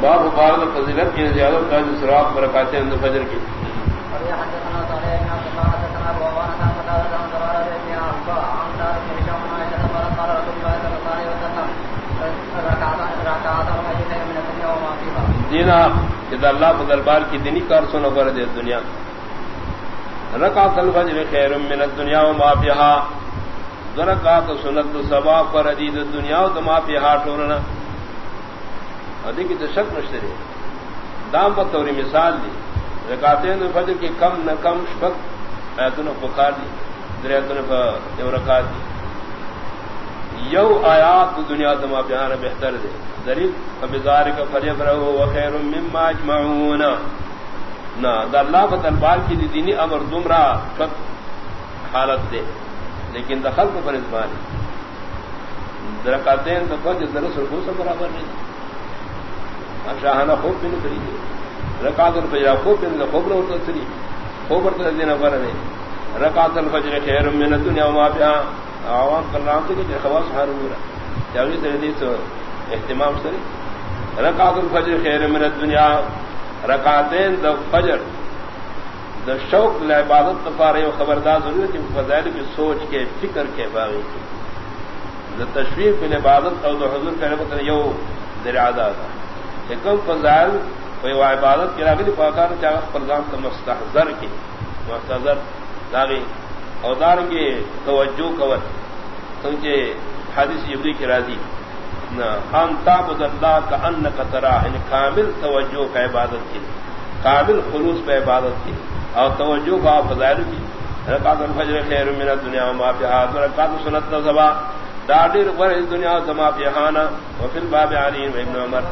باب بار فضیلت کی زیادہ کا سراغ برکات اند فجر کی۔ دینا جد اللہ بدربار کی دینی کار سنو کر دے دنیا۔ رکعت الفجر خیر من الدنیا و ما فيها رکعت سنت سبا پر دی دنیا و ما فيها ٹورنا ادی کی شک مشتری دام پر توری مثال دی۔ رکاتین فجر کی کم نہ کم شبک ایتن بخار دی۔ دریتن یو رکات دی۔ یو آیات دنیا تما ہاں بیان بہتر دے۔ دلیل فبزار کا فریب رہو وخیر مما اجمعون۔ نہ دا اللہ بطلبار کی دی دینی امر دمرا شک حالت دے۔ لیکن دخل کو پر ازمانی درکاتین دفجر درس رکھو سے برابر نہیں۔ شاہانہ خوب بھی نہیں کری رکات الفجر خوب بھی خوب نہ ہوتا سری خوب برتا دینا پر نہیں۔ رکات الفجر خیر من دنیا وما بها عوام کر رہا تھے کہ خواص ہار ہو رہا چاہیے سے حدیث اہتمام سری رکات الفجر خیر من الدنیا۔ رکاتین د فجر د شوق ل عبادت تفارے خبردار ضرورت ہے فضائل کی سوچ کے، فکر کے باغی کی تشریف عبادت اور حضور کرنے کو یو درادہ تھا کم فضائل کوئی عبادت کی راغلی پاکار چاہ پرزام کا مستحضر کی. مستحضر داغی اور دار کے توجہ کور. سمجھے حادث یبری کی راضی. ہم تابد اللہ کا ان قطرا ان یعنی کامل توجہ کا عبادت کی. کامل خلوص پہ عبادت کی. اور توجہ کا فضائل کی. رکعت الفجر خیر من دنیا الدنیا وما فيها رکعت سنت زبا داڑی ور دنیا زما فيها وفي الباب علي ابن عمر.